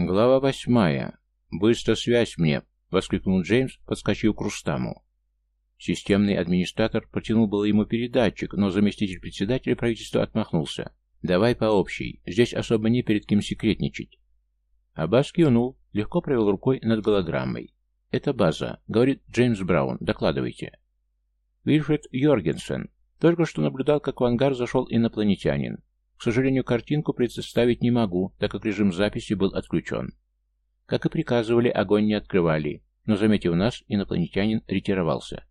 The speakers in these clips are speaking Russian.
Глава восьмая. «Быстро связь мне!» — воскликнул Джеймс, подскочив к Рустаму. Системный администратор протянул было ему передатчик, но заместитель председателя правительства отмахнулся. «Давай по общей. Здесь особо не перед кем секретничать». Аббас кивнул, легко провел рукой над голограммой. «Это база», — говорит Джеймс Браун. «Докладывайте». Вильфред Йоргенсен. Только что наблюдал, как в ангар зашел инопланетянин. К сожалению, картинку представить не могу, так как режим записи был отключен. Как и приказывали, огонь не открывали, но, заметив нас, инопланетянин ретировался.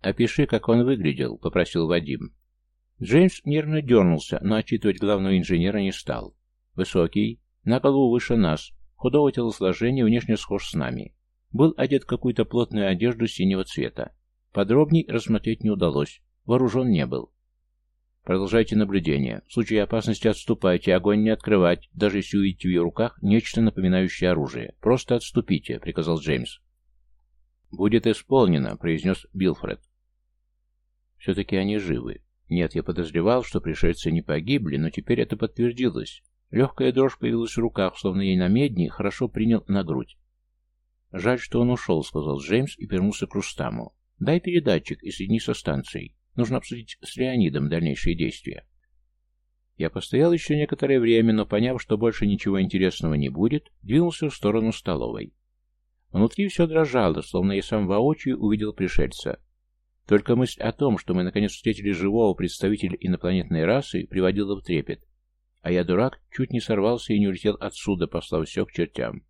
«Опиши, как он выглядел», — попросил Вадим. Джеймс нервно дернулся, но отчитывать главного инженера не стал. Высокий, на голову выше нас, худого телосложения, внешне схож с нами. Был одет в какую-то плотную одежду синего цвета. Подробней рассмотреть не удалось, вооружен не был. Продолжайте наблюдение. В случае опасности отступайте, огонь не открывать, даже если увидите в ее руках нечто напоминающее оружие. Просто отступите, приказал Джеймс. Будет исполнено, произнес Билфред. Все-таки они живы. Нет, я подозревал, что пришельцы не погибли, но теперь это подтвердилось. Легкая дрожь появилась в руках, словно ей на медне, хорошо принял на грудь. «Жаль, что он ушел», — сказал Джеймс и вернулся к Рустаму. «Дай передатчик и соедини со станцией. Нужно обсудить с Леонидом дальнейшие действия. Я постоял еще некоторое время, но, поняв, что больше ничего интересного не будет, двинулся в сторону столовой. Внутри все дрожало, словно я сам воочию увидел пришельца. Только мысль о том, что мы наконец встретили живого представителя инопланетной расы, приводила в трепет. А я, дурак, чуть не сорвался и не улетел отсюда, послав все к чертям.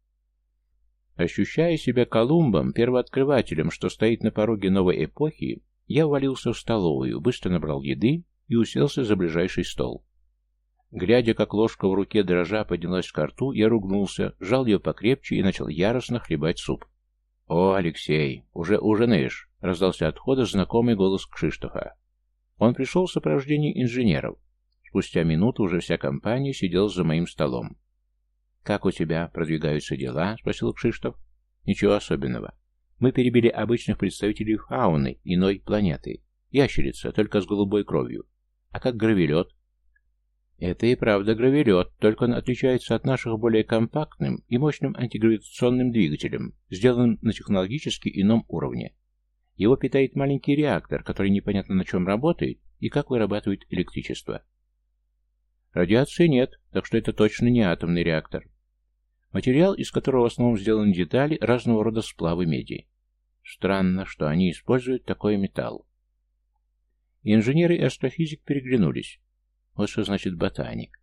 Ощущая себя Колумбом, первооткрывателем, что стоит на пороге новой эпохи, я ввалился в столовую, быстро набрал еды и уселся за ближайший стол. Глядя, как ложка в руке дрожа поднялась к рту, я ругнулся, сжал ее покрепче и начал яростно хлебать суп. «О, Алексей, уже ужинаешь?» — раздался отхода знакомый голос Кшиштофа. Он пришел в сопровождении инженеров. Спустя минуту уже вся компания сидела за моим столом. «Как у тебя продвигаются дела?» — спросил Кшиштоф. «Ничего особенного. Мы перебили обычных представителей фауны иной планеты. Ящерица, только с голубой кровью. А как гравелет? Это и правда гравелет, только он отличается от наших более компактным и мощным антигравитационным двигателем, сделанным на технологически ином уровне. Его питает маленький реактор, который непонятно на чем работает и как вырабатывает электричество. Радиации нет, так что это точно не атомный реактор. Материал, из которого в основном сделаны детали разного рода сплавы меди. Странно, что они используют такой металл. Инженеры и астрофизик переглянулись. Вот что значит ботаник.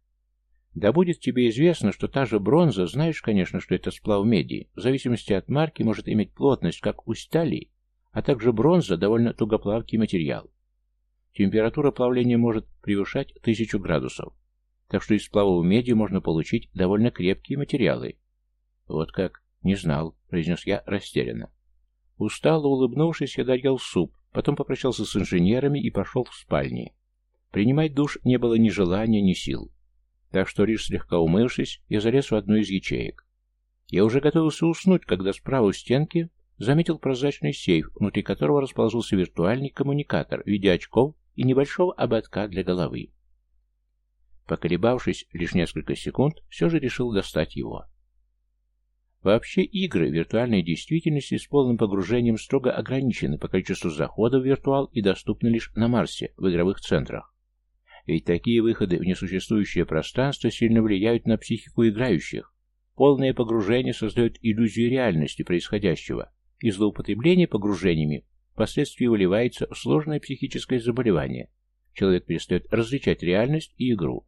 Да будет тебе известно, что та же бронза, знаешь, конечно, что это сплав меди, в зависимости от марки может иметь плотность, как у стали, а также бронза довольно тугоплавкий материал. Температура плавления может превышать тысячу градусов, так что из сплавов меди можно получить довольно крепкие материалы, «Вот как? Не знал», — произнес я растерянно. Устало улыбнувшись, я доел суп, потом попрощался с инженерами и пошел в спальни. Принимать душ не было ни желания, ни сил. Так что, лишь слегка умывшись, я залез в одну из ячеек. Я уже готовился уснуть, когда справа у стенки заметил прозрачный сейф, внутри которого расположился виртуальный коммуникатор в виде очков и небольшого ободка для головы. Поколебавшись лишь несколько секунд, все же решил достать его. Вообще игры виртуальной действительности с полным погружением строго ограничены по количеству заходов в виртуал и доступны лишь на Марсе, в игровых центрах. Ведь такие выходы в несуществующее пространство сильно влияют на психику играющих. Полное погружение создает иллюзию реальности происходящего, и злоупотребление погружениями впоследствии выливается в сложное психическое заболевание. Человек перестает различать реальность и игру.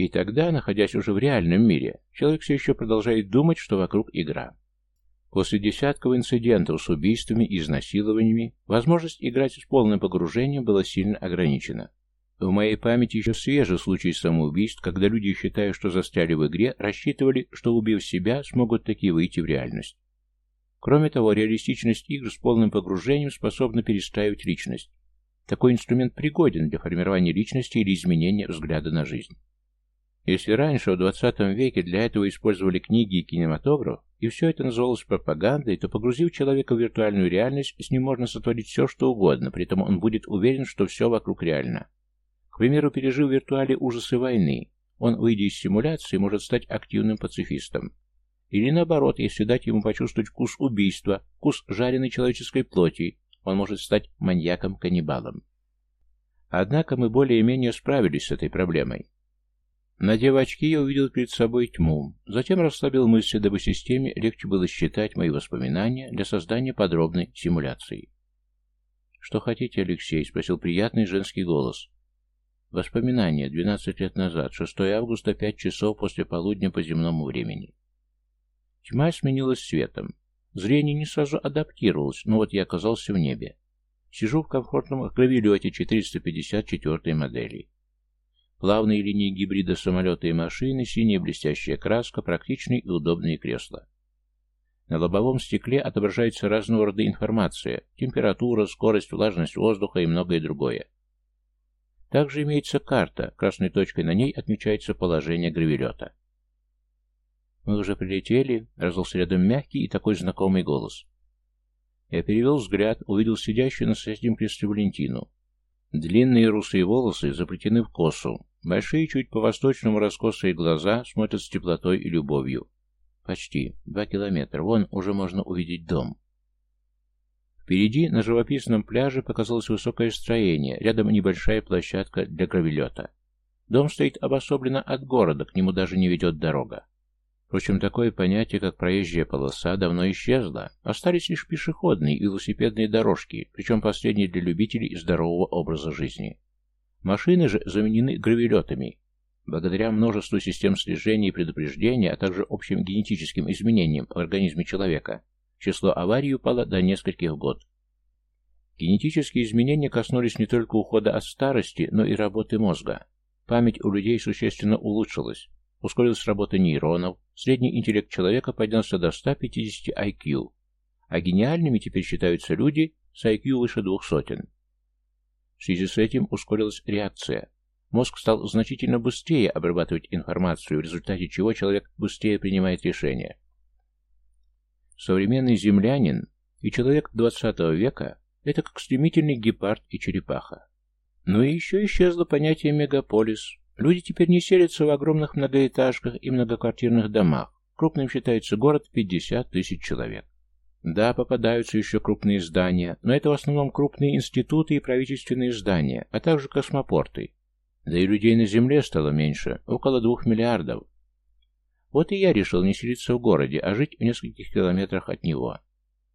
И тогда, находясь уже в реальном мире, человек все еще продолжает думать, что вокруг игра. После десятков инцидентов с убийствами и изнасилованиями, возможность играть с полным погружением была сильно ограничена. В моей памяти еще свежий случай самоубийств, когда люди, считая, что застряли в игре, рассчитывали, что, убив себя, смогут таки выйти в реальность. Кроме того, реалистичность игр с полным погружением способна перестраивать личность. Такой инструмент пригоден для формирования личности или изменения взгляда на жизнь. Если раньше, в 20 веке, для этого использовали книги и кинематограф, и все это называлось пропагандой, то, погрузив человека в виртуальную реальность, с ним можно сотворить все, что угодно, при этом он будет уверен, что все вокруг реально. К примеру, пережив в виртуале ужасы войны, он, выйдя из симуляции, может стать активным пацифистом. Или наоборот, если дать ему почувствовать вкус убийства, вкус жареной человеческой плоти, он может стать маньяком-каннибалом. Однако мы более-менее справились с этой проблемой. Надев очки, я увидел перед собой тьму. Затем расслабил мысли, дабы системе легче было считать мои воспоминания для создания подробной симуляции. «Что хотите, Алексей?» — спросил приятный женский голос. Воспоминания. 12 лет назад. 6 августа, 5 часов после полудня по земному времени. Тьма сменилась светом. Зрение не сразу адаптировалось, но вот я оказался в небе. Сижу в комфортном гравилете 454 модели. Плавные линии гибрида самолета и машины, синяя блестящая краска, практичные и удобные кресла. На лобовом стекле отображается разного рода информация, температура, скорость, влажность воздуха и многое другое. Также имеется карта, красной точкой на ней отмечается положение гравелета. «Мы уже прилетели», — раздался рядом мягкий и такой знакомый голос. Я перевел взгляд, увидел сидящую на соседнем кресле Валентину. Длинные русые волосы заплетены в косу, большие чуть по-восточному раскосые глаза смотрят с теплотой и любовью. Почти. Два километра. Вон уже можно увидеть дом. Впереди, на живописном пляже, показалось высокое строение, рядом небольшая площадка для гравелета. Дом стоит обособленно от города, к нему даже не ведет дорога. Впрочем, такое понятие, как проезжая полоса, давно исчезло. Остались лишь пешеходные и велосипедные дорожки, причем последние для любителей здорового образа жизни. Машины же заменены гравелетами. Благодаря множеству систем слежения и предупреждения, а также общим генетическим изменениям в организме человека, Число аварий упало до нескольких год. Генетические изменения коснулись не только ухода от старости, но и работы мозга. Память у людей существенно улучшилась. Ускорилась работа нейронов, средний интеллект человека поднялся до 150 IQ, а гениальными теперь считаются люди с IQ выше двух сотен. В связи с этим ускорилась реакция. Мозг стал значительно быстрее обрабатывать информацию, в результате чего человек быстрее принимает решения. Современный землянин и человек 20 века – это как стремительный гепард и черепаха. Но еще исчезло понятие «мегаполис». Люди теперь не селятся в огромных многоэтажках и многоквартирных домах. Крупным считается город 50 тысяч человек. Да, попадаются еще крупные здания, но это в основном крупные институты и правительственные здания, а также космопорты. Да и людей на Земле стало меньше, около двух миллиардов, вот и я решил не селиться в городе, а жить в нескольких километрах от него.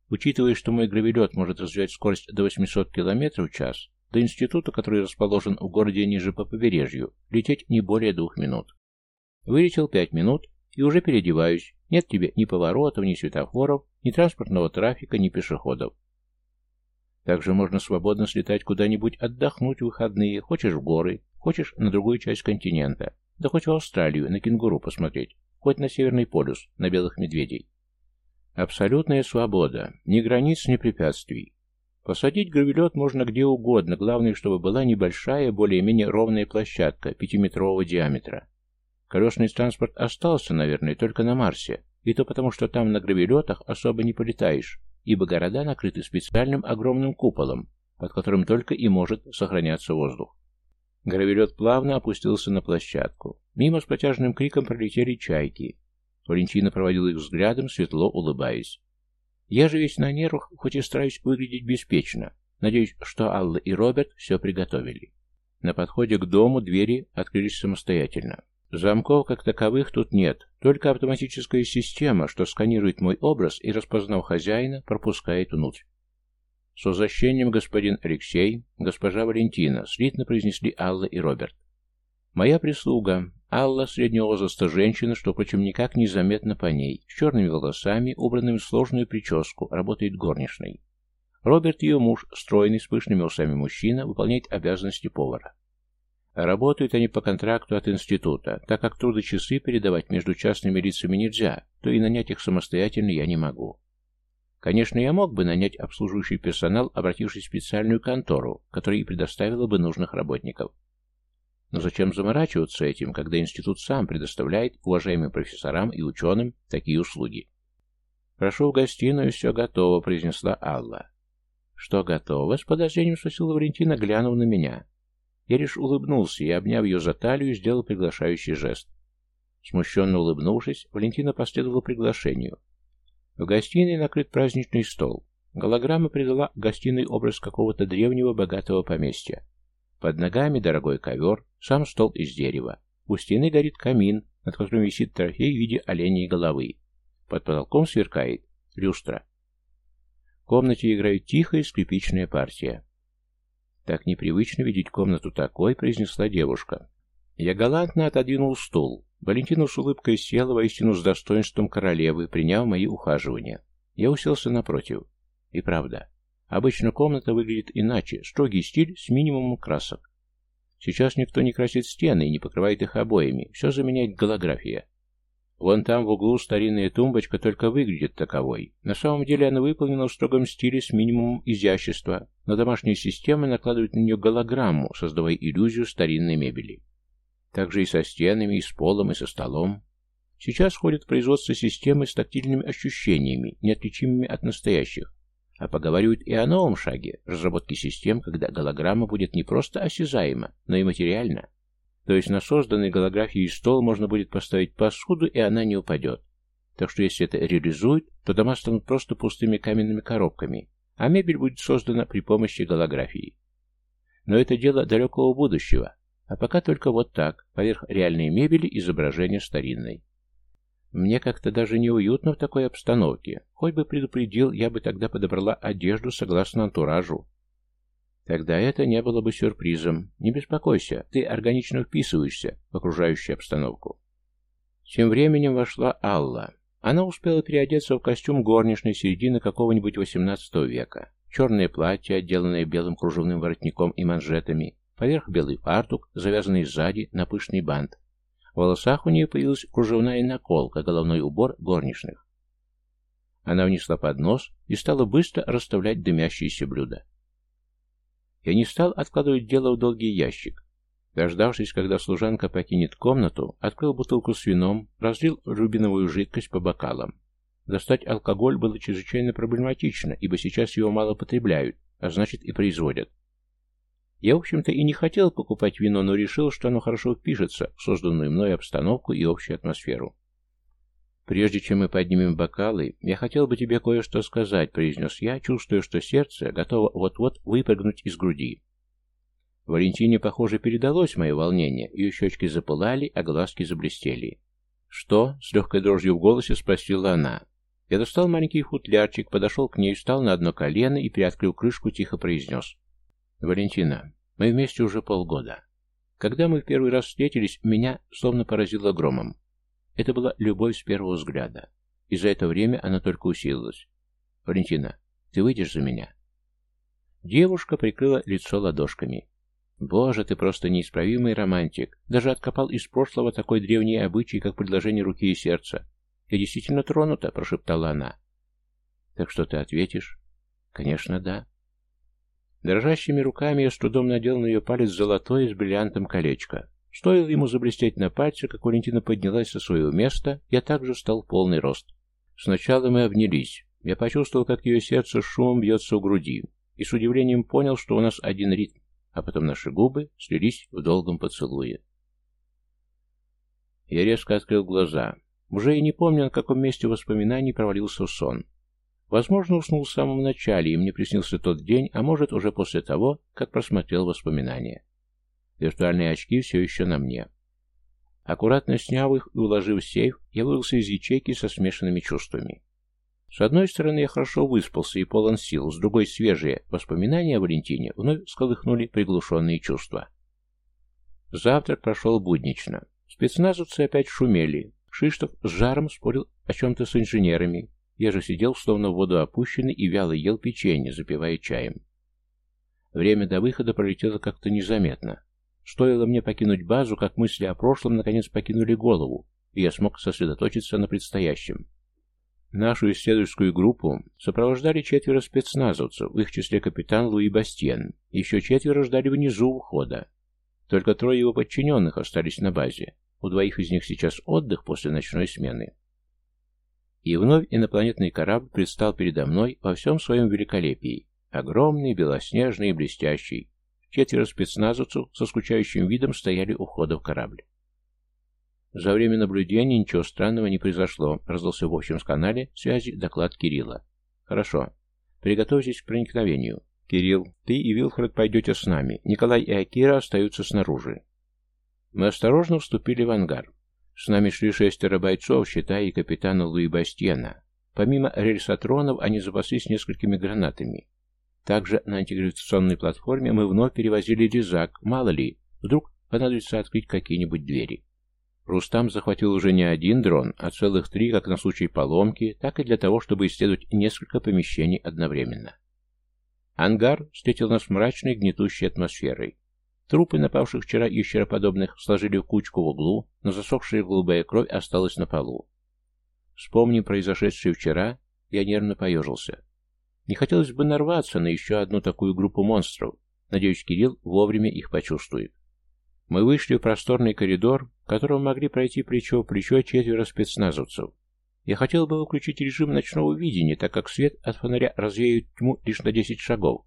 Учитывая, что мой гравелет может развивать скорость до 800 км в час, до института, который расположен в городе ниже по побережью, лететь не более двух минут. Вылетел пять минут и уже переодеваюсь. Нет тебе ни поворотов, ни светофоров, ни транспортного трафика, ни пешеходов. Также можно свободно слетать куда-нибудь отдохнуть в выходные, хочешь в горы, хочешь на другую часть континента, да хоть в Австралию на кенгуру посмотреть хоть на Северный полюс, на белых медведей. Абсолютная свобода, ни границ, ни препятствий. Посадить гравелет можно где угодно, главное, чтобы была небольшая, более-менее ровная площадка, пятиметрового диаметра. Колесный транспорт остался, наверное, только на Марсе, и то потому, что там на гравелетах особо не полетаешь, ибо города накрыты специальным огромным куполом, под которым только и может сохраняться воздух. Гравелет плавно опустился на площадку. Мимо с протяжным криком пролетели чайки. Валентина проводила их взглядом, светло улыбаясь. Я же весь на нервах, хоть и стараюсь выглядеть беспечно. Надеюсь, что Алла и Роберт все приготовили. На подходе к дому двери открылись самостоятельно. Замков как таковых тут нет, только автоматическая система, что сканирует мой образ и, распознав хозяина, пропускает внутрь. «С возвращением, господин Алексей, госпожа Валентина», — слитно произнесли Алла и Роберт. «Моя прислуга. Алла, среднего возраста женщина, что, впрочем, никак не заметно по ней, с черными волосами, убранными в сложную прическу, работает горничной. Роберт, ее муж, стройный, с пышными усами мужчина, выполняет обязанности повара. Работают они по контракту от института, так как трудочасы передавать между частными лицами нельзя, то и нанять их самостоятельно я не могу. Конечно, я мог бы нанять обслуживающий персонал, обратившись в специальную контору, которая и предоставила бы нужных работников. Но зачем заморачиваться этим, когда институт сам предоставляет уважаемым профессорам и ученым такие услуги? «Прошу в гостиную, все готово», — произнесла Алла. «Что готово?» — с подозрением спросила Валентина, глянув на меня. Я лишь улыбнулся и, обняв ее за талию, сделал приглашающий жест. Смущенно улыбнувшись, Валентина последовала приглашению. В гостиной накрыт праздничный стол. Голограмма придала гостиной образ какого-то древнего богатого поместья. Под ногами дорогой ковер, сам стол из дерева. У стены горит камин, над которым висит трофей в виде оленей головы. Под потолком сверкает люстра. В комнате играет тихая скрипичная партия. «Так непривычно видеть комнату такой», — произнесла девушка. Я галантно отодвинул стул. Валентина с улыбкой села воистину с достоинством королевы, приняв мои ухаживания. Я уселся напротив. И правда, обычно комната выглядит иначе, строгий стиль с минимумом красок. Сейчас никто не красит стены и не покрывает их обоями, все заменяет голография. Вон там в углу старинная тумбочка только выглядит таковой. На самом деле она выполнена в строгом стиле с минимумом изящества, но домашняя система накладывает на нее голограмму, создавая иллюзию старинной мебели. Также и со стенами, и с полом, и со столом. Сейчас входит в производство системы с тактильными ощущениями, неотличимыми от настоящих. А поговаривают и о новом шаге – разработке систем, когда голограмма будет не просто осязаема, но и материальна. То есть на созданной голографии стол можно будет поставить посуду, и она не упадет. Так что если это реализуют, то дома станут просто пустыми каменными коробками, а мебель будет создана при помощи голографии. Но это дело далекого будущего, а пока только вот так, поверх реальной мебели изображение старинной. Мне как-то даже неуютно в такой обстановке. Хоть бы предупредил, я бы тогда подобрала одежду согласно антуражу, Тогда это не было бы сюрпризом. Не беспокойся, ты органично вписываешься в окружающую обстановку. Тем временем вошла Алла. Она успела переодеться в костюм горничной середины какого-нибудь XVIII века. Черное платье, отделанное белым кружевным воротником и манжетами, поверх белый фартук, завязанный сзади на пышный бант. В волосах у нее появилась кружевная наколка, головной убор горничных. Она внесла поднос и стала быстро расставлять дымящиеся блюда. Я не стал откладывать дело в долгий ящик. Дождавшись, когда служанка покинет комнату, открыл бутылку с вином, разлил рубиновую жидкость по бокалам. Достать алкоголь было чрезвычайно проблематично, ибо сейчас его мало потребляют, а значит и производят. Я, в общем-то, и не хотел покупать вино, но решил, что оно хорошо впишется в созданную мной обстановку и общую атмосферу. «Прежде чем мы поднимем бокалы, я хотел бы тебе кое-что сказать», — произнес я, чувствуя, что сердце готово вот-вот выпрыгнуть из груди. Валентине, похоже, передалось мое волнение, ее щечки запылали, а глазки заблестели. «Что?» — с легкой дрожью в голосе спросила она. Я достал маленький футлярчик, подошел к ней, встал на одно колено и, приоткрыл крышку, тихо произнес. «Валентина, мы вместе уже полгода. Когда мы в первый раз встретились, меня словно поразило громом. Это была любовь с первого взгляда. И за это время она только усилилась. «Валентина, ты выйдешь за меня?» Девушка прикрыла лицо ладошками. «Боже, ты просто неисправимый романтик. Даже откопал из прошлого такой древний обычай, как предложение руки и сердца. Я действительно тронута», — прошептала она. «Так что ты ответишь?» «Конечно, да». Дрожащими руками я с трудом надел на ее палец золотое с бриллиантом колечко. Стоило ему заблестеть на пальце, как Валентина поднялась со своего места, я также стал полный рост. Сначала мы обнялись. Я почувствовал, как ее сердце шумом бьется у груди, и с удивлением понял, что у нас один ритм, а потом наши губы слились в долгом поцелуе. Я резко открыл глаза. Уже и не помню, на каком месте воспоминаний провалился сон. Возможно, уснул в самом начале, и мне приснился тот день, а может, уже после того, как просмотрел воспоминания. Виртуальные очки все еще на мне. Аккуратно сняв их и уложив в сейф, я вырвался из ячейки со смешанными чувствами. С одной стороны, я хорошо выспался и полон сил, с другой, свежие воспоминания о Валентине вновь сколыхнули приглушенные чувства. Завтрак прошел буднично. Спецназовцы опять шумели. Шиштов с жаром спорил о чем-то с инженерами. Я же сидел, словно в воду опущенный, и вяло ел печенье, запивая чаем. Время до выхода пролетело как-то незаметно. Стоило мне покинуть базу, как мысли о прошлом наконец покинули голову, и я смог сосредоточиться на предстоящем. Нашу исследовательскую группу сопровождали четверо спецназовцев, в их числе капитан Луи Бастиен. Еще четверо ждали внизу ухода. Только трое его подчиненных остались на базе. У двоих из них сейчас отдых после ночной смены. И вновь инопланетный корабль предстал передо мной во всем своем великолепии. Огромный, белоснежный и блестящий, четверо спецназовцев со скучающим видом стояли у входа в корабль. За время наблюдения ничего странного не произошло, раздался в общем канале связи доклад Кирилла. Хорошо. Приготовьтесь к проникновению. Кирилл, ты и Вилфред пойдете с нами. Николай и Акира остаются снаружи. Мы осторожно вступили в ангар. С нами шли шестеро бойцов, считая и капитана Луи Бастиена. Помимо рельсотронов, они запаслись несколькими гранатами. Также на антигравитационной платформе мы вновь перевозили резак, мало ли, вдруг понадобится открыть какие-нибудь двери. Рустам захватил уже не один дрон, а целых три, как на случай поломки, так и для того, чтобы исследовать несколько помещений одновременно. Ангар встретил нас мрачной, гнетущей атмосферой. Трупы напавших вчера ящероподобных сложили в кучку в углу, но засохшая голубая кровь осталась на полу. Вспомнив произошедшее вчера, я нервно поежился. Не хотелось бы нарваться на еще одну такую группу монстров. Надеюсь, Кирилл вовремя их почувствует. Мы вышли в просторный коридор, в котором могли пройти плечо в плечо четверо спецназовцев. Я хотел бы выключить режим ночного видения, так как свет от фонаря развеет тьму лишь на 10 шагов.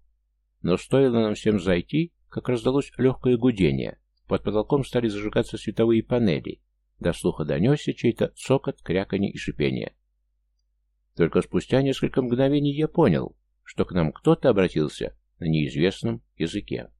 Но стоило нам всем зайти, как раздалось легкое гудение. Под потолком стали зажигаться световые панели, до слуха донесся чей-то цокот, кряканье и шипение. Только спустя несколько мгновений я понял, что к нам кто-то обратился на неизвестном языке.